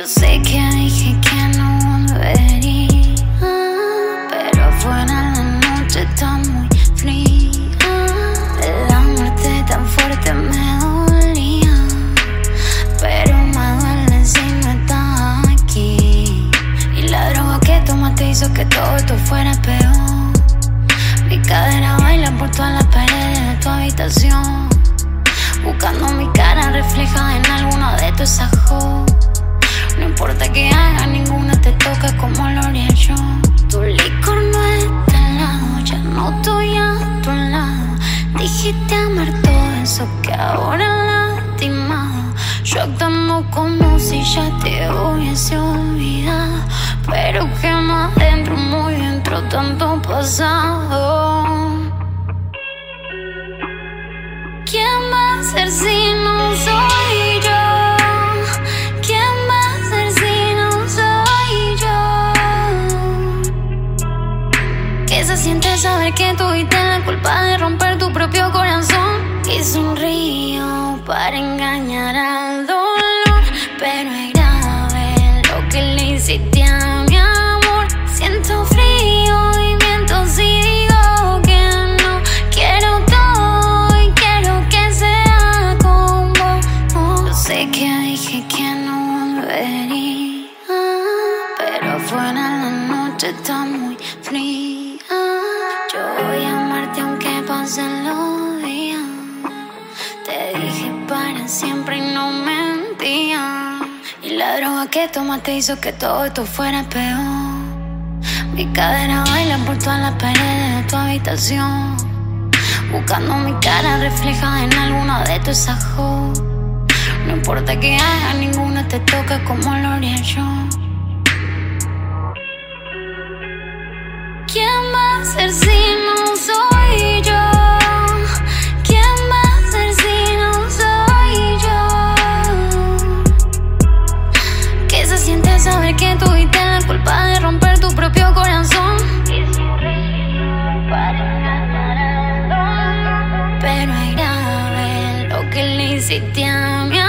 Yo sé que dije que no volvería, pero afuera la noche está muy fría. La muerte tan fuerte me dolía, pero me duele si no estás aquí. Y la droga que tomaste hizo que todo esto fuera peor. Mi cadera baila por todas las paredes de tu habitación. Buscando mi cara reflejada en alguno de tus ojos. No importa que haga, ninguna te toca como lo haría yo. Tu licor no está al lado, ya no estoy a tu lado. Dijiste amar todo eso que ahora lastimado. Yo actuando como si ya te hubiese olvidado. Pero que más dentro, muy dentro, tanto pasado. ¿Quién va a ser si saber que tuviste la culpa de romper tu propio corazón? Y sonrío para engañar al dolor, pero es grave lo que le hiciste a mi amor. Siento frío y miento si digo que no quiero todo y quiero que sea con vos. Yo sé que dije que no volvería, pero afuera la noche está muy fría. Te dije para siempre y no mentía. Y la droga que tomaste hizo que todo esto fuera peor. Mi cadera baila por todas las paredes de tu habitación. Buscando mi cara reflejada en alguno de tus ojos. No importa que haga, ninguna te toca como lo haría yo. ¿Quién va a ser si Pero es